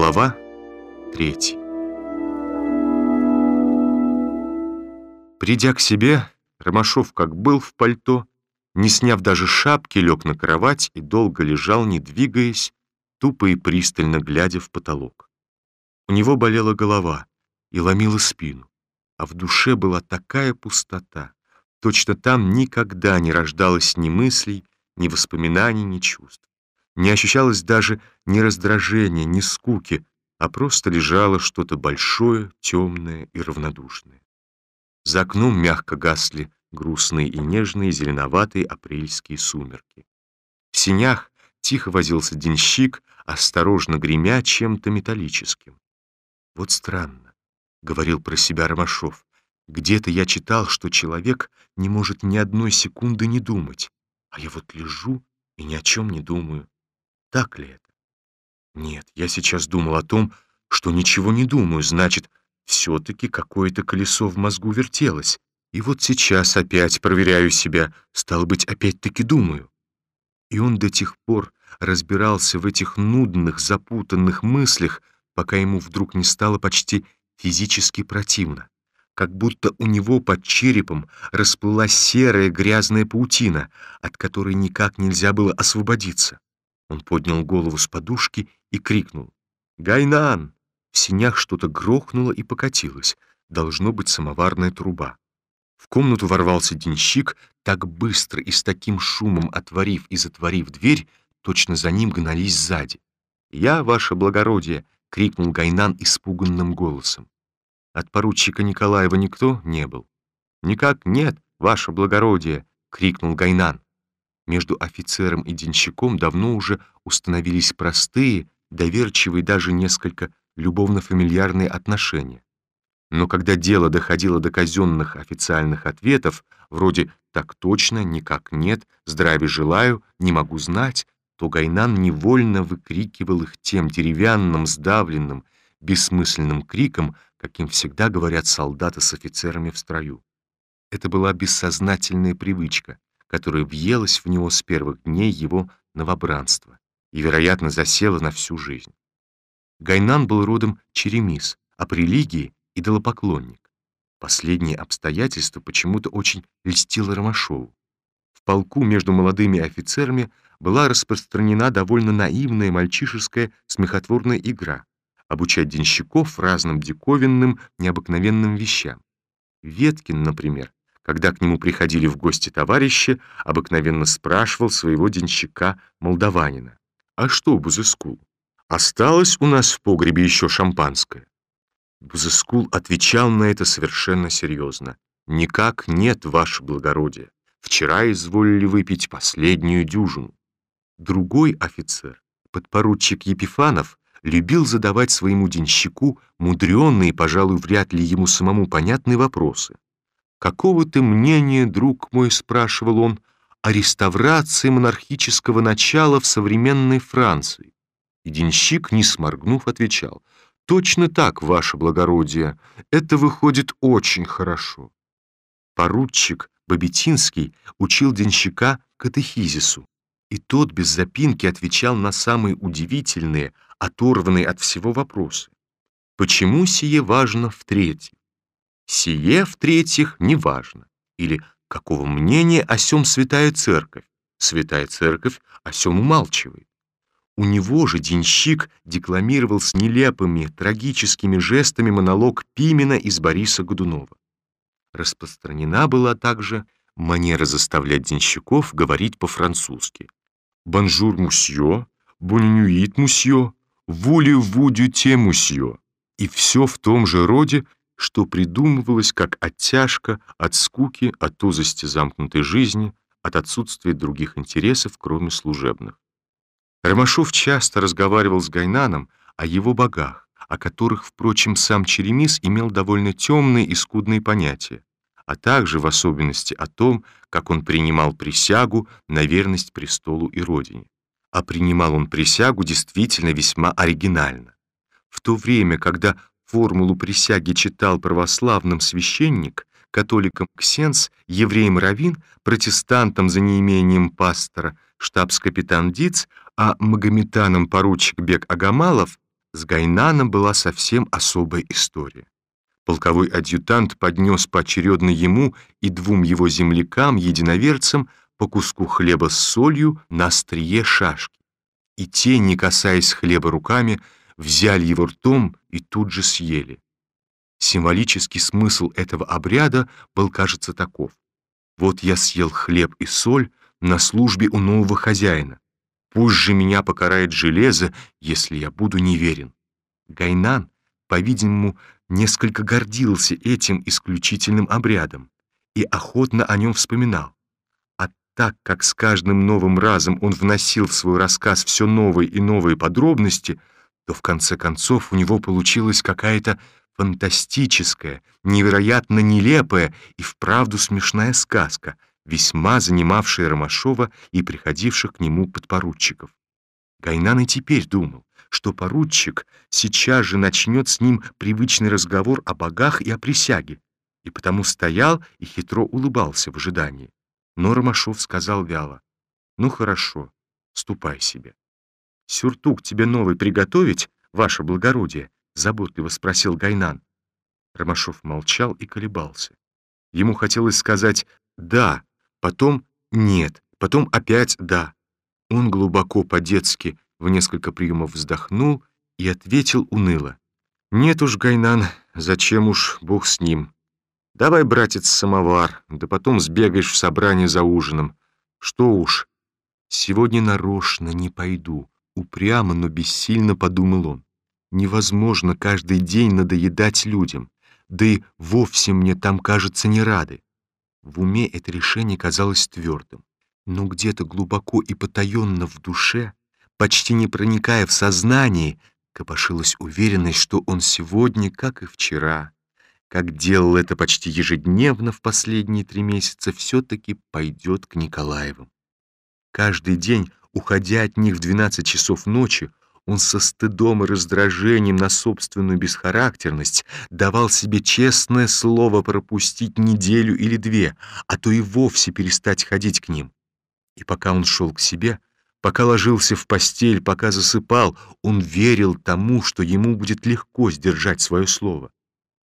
Глава 3 Придя к себе, Ромашов, как был в пальто, не сняв даже шапки, лег на кровать и долго лежал, не двигаясь, тупо и пристально глядя в потолок. У него болела голова и ломила спину, а в душе была такая пустота. Точно там никогда не рождалось ни мыслей, ни воспоминаний, ни чувств. Не ощущалось даже ни раздражения, ни скуки, а просто лежало что-то большое, темное и равнодушное. За окном мягко гасли грустные и нежные зеленоватые апрельские сумерки. В синях тихо возился денщик, осторожно гремя чем-то металлическим. «Вот странно», — говорил про себя Ромашов, «где-то я читал, что человек не может ни одной секунды не думать, а я вот лежу и ни о чем не думаю. Так ли это? Нет, я сейчас думал о том, что ничего не думаю, значит, все-таки какое-то колесо в мозгу вертелось. И вот сейчас опять проверяю себя, стало быть, опять-таки думаю. И он до тех пор разбирался в этих нудных, запутанных мыслях, пока ему вдруг не стало почти физически противно. Как будто у него под черепом расплылась серая грязная паутина, от которой никак нельзя было освободиться. Он поднял голову с подушки и крикнул. «Гайнан!» В синях что-то грохнуло и покатилось. Должно быть самоварная труба. В комнату ворвался денщик, так быстро и с таким шумом отворив и затворив дверь, точно за ним гнались сзади. «Я, ваше благородие!» — крикнул Гайнан испуганным голосом. От поручика Николаева никто не был. «Никак нет, ваше благородие!» — крикнул Гайнан. Между офицером и денщиком давно уже установились простые, доверчивые, даже несколько любовно-фамильярные отношения. Но когда дело доходило до казенных официальных ответов, вроде «так точно», «никак нет», «здравия желаю», «не могу знать», то Гайнан невольно выкрикивал их тем деревянным, сдавленным, бессмысленным криком, каким всегда говорят солдаты с офицерами в строю. Это была бессознательная привычка, которая въелась в него с первых дней его новобранства и, вероятно, засела на всю жизнь. Гайнан был родом черемис, а по религии — идолопоклонник. Последнее обстоятельство почему-то очень льстило Ромашову. В полку между молодыми офицерами была распространена довольно наивная мальчишеская смехотворная игра — обучать денщиков разным диковинным, необыкновенным вещам. Веткин, например, когда к нему приходили в гости товарищи, обыкновенно спрашивал своего денщика-молдаванина. «А что, Бузыскул, осталось у нас в погребе еще шампанское?» Бузыскул отвечал на это совершенно серьезно. «Никак нет, ваше благородие. Вчера изволили выпить последнюю дюжину». Другой офицер, подпоручик Епифанов, любил задавать своему денщику мудреные, пожалуй, вряд ли ему самому понятные вопросы. «Какого ты мнения, друг мой?» — спрашивал он, «о реставрации монархического начала в современной Франции?» И денщик, не сморгнув, отвечал, «Точно так, ваше благородие, это выходит очень хорошо». Поручик Бабетинский учил денщика катехизису, и тот без запинки отвечал на самые удивительные, оторванные от всего вопросы. Почему сие важно в-третьих? Сие, в-третьих, неважно. Или какого мнения о сем Святая Церковь? Святая Церковь о сем умалчивает. У него же денщик декламировал с нелепыми, трагическими жестами монолог Пимена из Бориса Годунова. Распространена была также манера заставлять денщиков говорить по-французски. «Bonjour, monsieur», «Боннюит, мусье», «Вули-ву дюте, мусье». И все в том же роде, что придумывалось как оттяжка от скуки, от узости замкнутой жизни, от отсутствия других интересов, кроме служебных. Ромашов часто разговаривал с Гайнаном о его богах, о которых, впрочем, сам Черемис имел довольно темные и скудные понятия, а также, в особенности, о том, как он принимал присягу на верность престолу и родине. А принимал он присягу действительно весьма оригинально. В то время, когда Формулу присяги читал православным священник, католикам ксенс, евреям равин, протестантам за неимением пастора, штабс-капитан Диц, а магометанам поручик Бек Агамалов, С Гайнаном была совсем особая история. Полковой адъютант поднес поочередно ему и двум его землякам-единоверцам по куску хлеба с солью на острие шашки. И те, не касаясь хлеба руками, взяли его ртом и тут же съели. Символический смысл этого обряда был, кажется, таков. Вот я съел хлеб и соль на службе у нового хозяина. Пусть же меня покарает железо, если я буду неверен. Гайнан, по-видимому, несколько гордился этим исключительным обрядом и охотно о нем вспоминал. А так как с каждым новым разом он вносил в свой рассказ все новые и новые подробности, то в конце концов у него получилась какая-то фантастическая, невероятно нелепая и вправду смешная сказка, весьма занимавшая Ромашова и приходивших к нему подпоручиков. Гайнан и теперь думал, что поручик сейчас же начнет с ним привычный разговор о богах и о присяге, и потому стоял и хитро улыбался в ожидании. Но Ромашов сказал вяло, «Ну хорошо, ступай себе». «Сюртук тебе новый приготовить, ваше благородие?» — заботливо спросил Гайнан. Ромашов молчал и колебался. Ему хотелось сказать «да», потом «нет», потом опять «да». Он глубоко по-детски в несколько приемов вздохнул и ответил уныло. «Нет уж, Гайнан, зачем уж, бог с ним. Давай, братец, самовар, да потом сбегаешь в собрание за ужином. Что уж, сегодня нарочно не пойду». Упрямо, но бессильно подумал он. Невозможно каждый день надоедать людям, да и вовсе мне там, кажется, не рады. В уме это решение казалось твердым, но где-то глубоко и потаенно в душе почти не проникая в сознание, копошилась уверенность, что он сегодня, как и вчера, как делал это почти ежедневно в последние три месяца, все-таки пойдет к Николаевым. Каждый день, уходя от них в 12 часов ночи, он со стыдом и раздражением на собственную бесхарактерность давал себе честное слово пропустить неделю или две, а то и вовсе перестать ходить к ним. И пока он шел к себе, Пока ложился в постель, пока засыпал, он верил тому, что ему будет легко сдержать свое слово.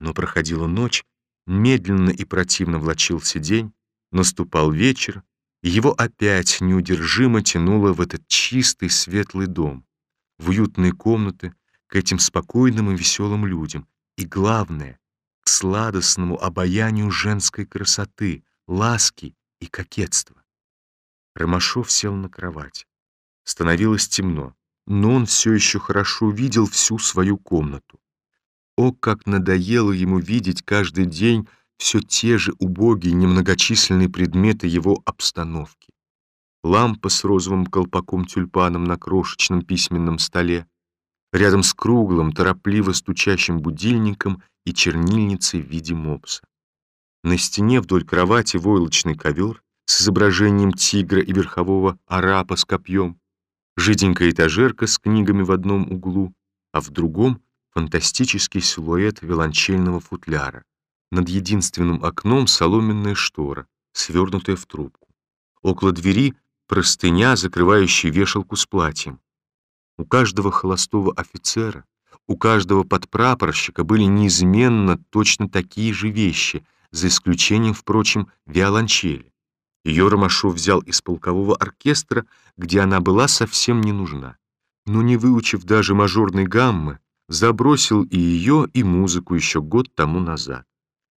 Но проходила ночь, медленно и противно влачился день, наступал вечер, его опять неудержимо тянуло в этот чистый светлый дом, в уютные комнаты, к этим спокойным и веселым людям, и, главное, к сладостному обаянию женской красоты, ласки и кокетства. Ромашов сел на кровать. Становилось темно, но он все еще хорошо видел всю свою комнату. О, как надоело ему видеть каждый день все те же убогие, немногочисленные предметы его обстановки. Лампа с розовым колпаком-тюльпаном на крошечном письменном столе, рядом с круглым, торопливо стучащим будильником и чернильницей в виде мопса. На стене вдоль кровати войлочный ковер с изображением тигра и верхового арапа с копьем, жиденькая этажерка с книгами в одном углу, а в другом — фантастический силуэт виолончельного футляра. Над единственным окном соломенная штора, свернутая в трубку. Около двери простыня, закрывающая вешалку с платьем. У каждого холостого офицера, у каждого подпрапорщика были неизменно точно такие же вещи, за исключением, впрочем, виолончели. Ее Ромашов взял из полкового оркестра, где она была совсем не нужна. Но не выучив даже мажорной гаммы, забросил и ее, и музыку еще год тому назад.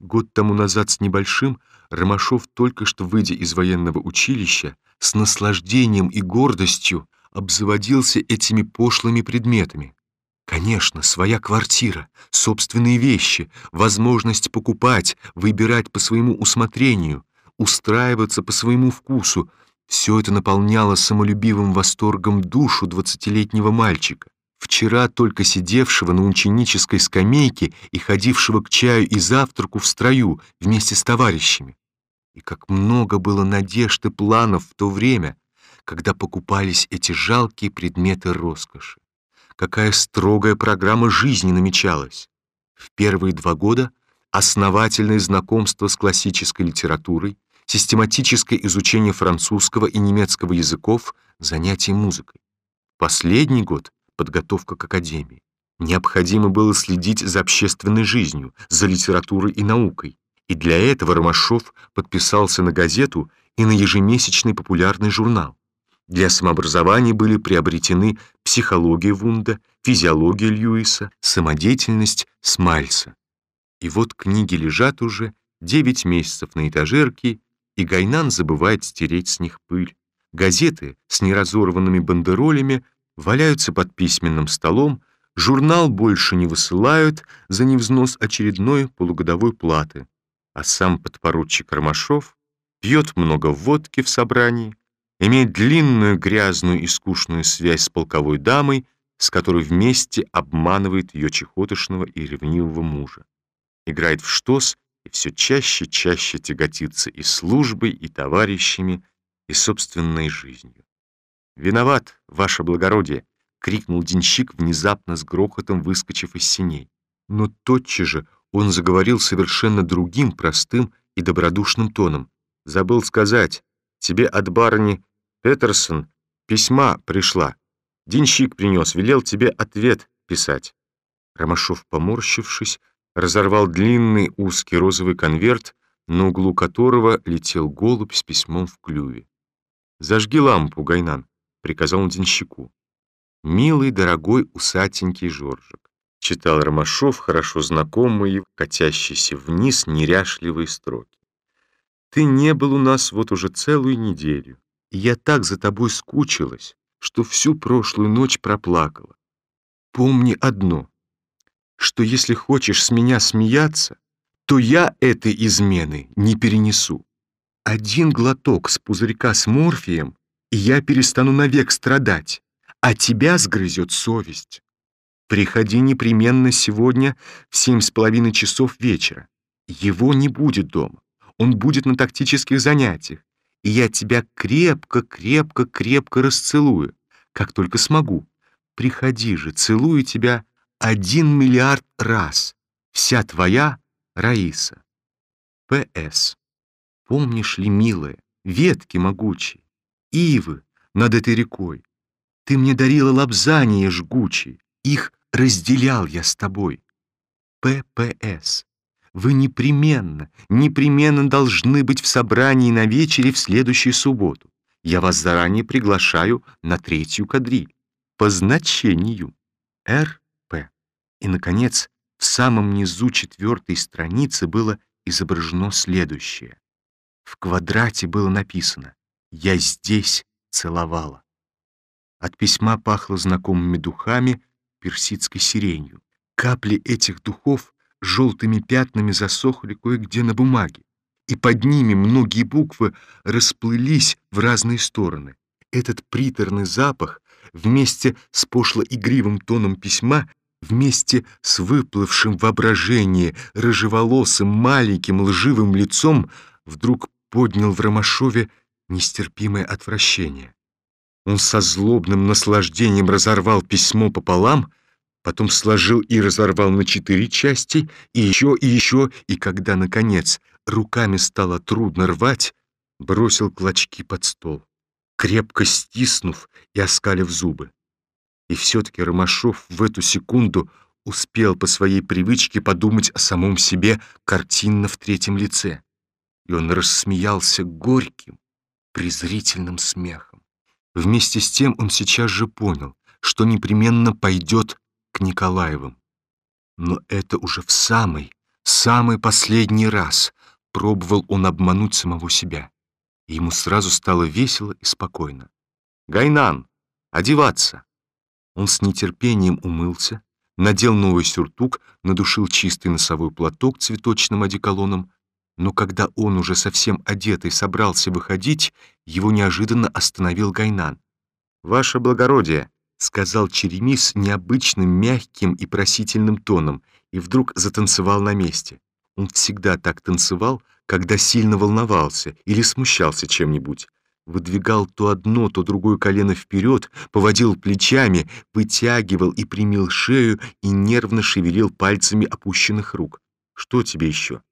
Год тому назад с небольшим Ромашов, только что выйдя из военного училища, с наслаждением и гордостью обзаводился этими пошлыми предметами. Конечно, своя квартира, собственные вещи, возможность покупать, выбирать по своему усмотрению, устраиваться по своему вкусу. Все это наполняло самолюбивым восторгом душу двадцатилетнего мальчика, вчера только сидевшего на ученической скамейке и ходившего к чаю и завтраку в строю вместе с товарищами. И как много было надежд и планов в то время, когда покупались эти жалкие предметы роскоши. Какая строгая программа жизни намечалась. В первые два года основательное знакомство с классической литературой, систематическое изучение французского и немецкого языков, занятия музыкой. Последний год — подготовка к академии. Необходимо было следить за общественной жизнью, за литературой и наукой. И для этого Ромашов подписался на газету и на ежемесячный популярный журнал. Для самообразования были приобретены психология Вунда, физиология Льюиса, самодеятельность Смальса. И вот книги лежат уже 9 месяцев на этажерке, и Гайнан забывает стереть с них пыль. Газеты с неразорванными бандеролями валяются под письменным столом, журнал больше не высылают за невзнос очередной полугодовой платы, а сам подпоручик Ромашов пьет много водки в собрании, имеет длинную, грязную и скучную связь с полковой дамой, с которой вместе обманывает ее чехотошного и ревнивого мужа. Играет в штос и все чаще и чаще тяготится и службой, и товарищами, и собственной жизнью. «Виноват, ваше благородие!» — крикнул денщик, внезапно с грохотом выскочив из синей. Но тотчас же он заговорил совершенно другим, простым и добродушным тоном. «Забыл сказать, тебе от барыни Петерсон письма пришла. Денщик принес, велел тебе ответ писать». Ромашов, поморщившись, разорвал длинный узкий розовый конверт, на углу которого летел голубь с письмом в клюве. «Зажги лампу, Гайнан», — приказал он денщику. «Милый, дорогой, усатенький Жоржик», — читал Ромашов, хорошо знакомые, катящиеся вниз неряшливые строки. «Ты не был у нас вот уже целую неделю, и я так за тобой скучилась, что всю прошлую ночь проплакала. Помни одно, что если хочешь с меня смеяться, то я этой измены не перенесу. Один глоток с пузырька с морфием, и я перестану навек страдать, а тебя сгрызет совесть. Приходи непременно сегодня в семь с половиной часов вечера. Его не будет дома, он будет на тактических занятиях, и я тебя крепко, крепко, крепко расцелую, как только смогу. Приходи же, целую тебя один миллиард раз. Вся твоя Раиса. П.С. Помнишь ли, милая, ветки могучие, ивы над этой рекой? Ты мне дарила лобзания жгучие, их разделял я с тобой. П.П.С. Вы непременно, непременно должны быть в собрании на вечере в следующую субботу. Я вас заранее приглашаю на третью кадриль. По значению. Р.П. И, наконец, в самом низу четвертой страницы было изображено следующее. В квадрате было написано «Я здесь целовала». От письма пахло знакомыми духами, персидской сиренью. Капли этих духов желтыми пятнами засохли кое-где на бумаге, и под ними многие буквы расплылись в разные стороны. Этот приторный запах вместе с пошло-игривым тоном письма, вместе с выплывшим воображение рыжеволосым маленьким лживым лицом вдруг поднял в Ромашове нестерпимое отвращение. Он со злобным наслаждением разорвал письмо пополам, потом сложил и разорвал на четыре части, и еще, и еще, и когда, наконец, руками стало трудно рвать, бросил клочки под стол, крепко стиснув и оскалив зубы. И все-таки Ромашов в эту секунду успел по своей привычке подумать о самом себе картинно в третьем лице. И он рассмеялся горьким, презрительным смехом. Вместе с тем он сейчас же понял, что непременно пойдет к Николаевым. Но это уже в самый, самый последний раз пробовал он обмануть самого себя. Ему сразу стало весело и спокойно. «Гайнан! Одеваться!» Он с нетерпением умылся, надел новый сюртук, надушил чистый носовой платок цветочным одеколоном, но когда он уже совсем одетый собрался выходить, его неожиданно остановил Гайнан. «Ваше благородие», — сказал Черемис необычным мягким и просительным тоном, и вдруг затанцевал на месте. Он всегда так танцевал, когда сильно волновался или смущался чем-нибудь. Выдвигал то одно, то другое колено вперед, поводил плечами, вытягивал и примил шею и нервно шевелил пальцами опущенных рук. «Что тебе еще?»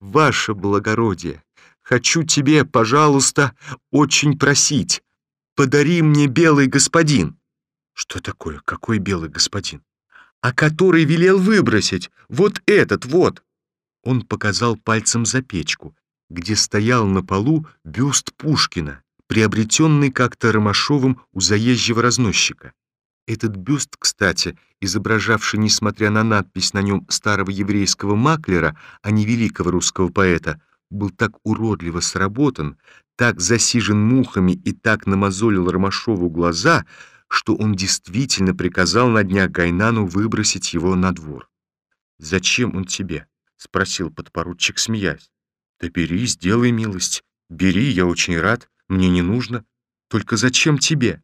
«Ваше благородие, хочу тебе, пожалуйста, очень просить. Подари мне белый господин». «Что такое? Какой белый господин?» а который велел выбросить, вот этот вот!» Он показал пальцем за печку, где стоял на полу бюст Пушкина, приобретенный как-то Ромашовым у заезжего разносчика. Этот бюст, кстати, изображавший, несмотря на надпись на нем старого еврейского маклера, а не великого русского поэта, был так уродливо сработан, так засижен мухами и так намазолил Ромашову глаза, что он действительно приказал на днях Гайнану выбросить его на двор. «Зачем он тебе?» — спросил подпоручик, смеясь. «Да бери, сделай милость. Бери, я очень рад. Мне не нужно. Только зачем тебе?»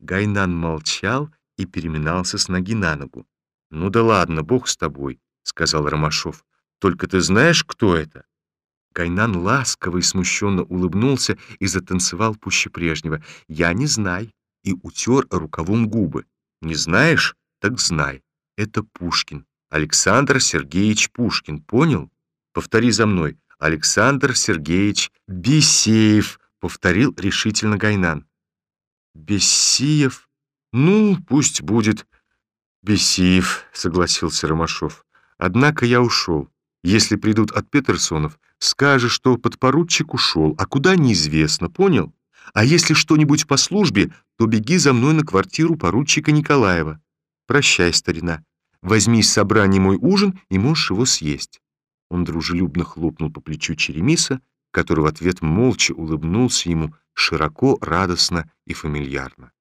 Гайнан молчал и переминался с ноги на ногу. «Ну да ладно, бог с тобой», — сказал Ромашов. «Только ты знаешь, кто это?» Гайнан ласково и смущенно улыбнулся и затанцевал пуще прежнего. «Я не знаю», и утер рукавом губы. «Не знаешь? Так знай. Это Пушкин. Александр Сергеевич Пушкин. Понял? Повтори за мной. Александр Сергеевич Бесеев», — повторил решительно Гайнан. «Бесиев? Ну, пусть будет Бесиев», — согласился Ромашов. «Однако я ушел. Если придут от Петерсонов, скажешь, что подпоручик ушел, а куда неизвестно, понял? А если что-нибудь по службе, то беги за мной на квартиру поручика Николаева. Прощай, старина. Возьми с собрания мой ужин и можешь его съесть». Он дружелюбно хлопнул по плечу Черемиса, который в ответ молча улыбнулся ему широко, радостно и фамильярно.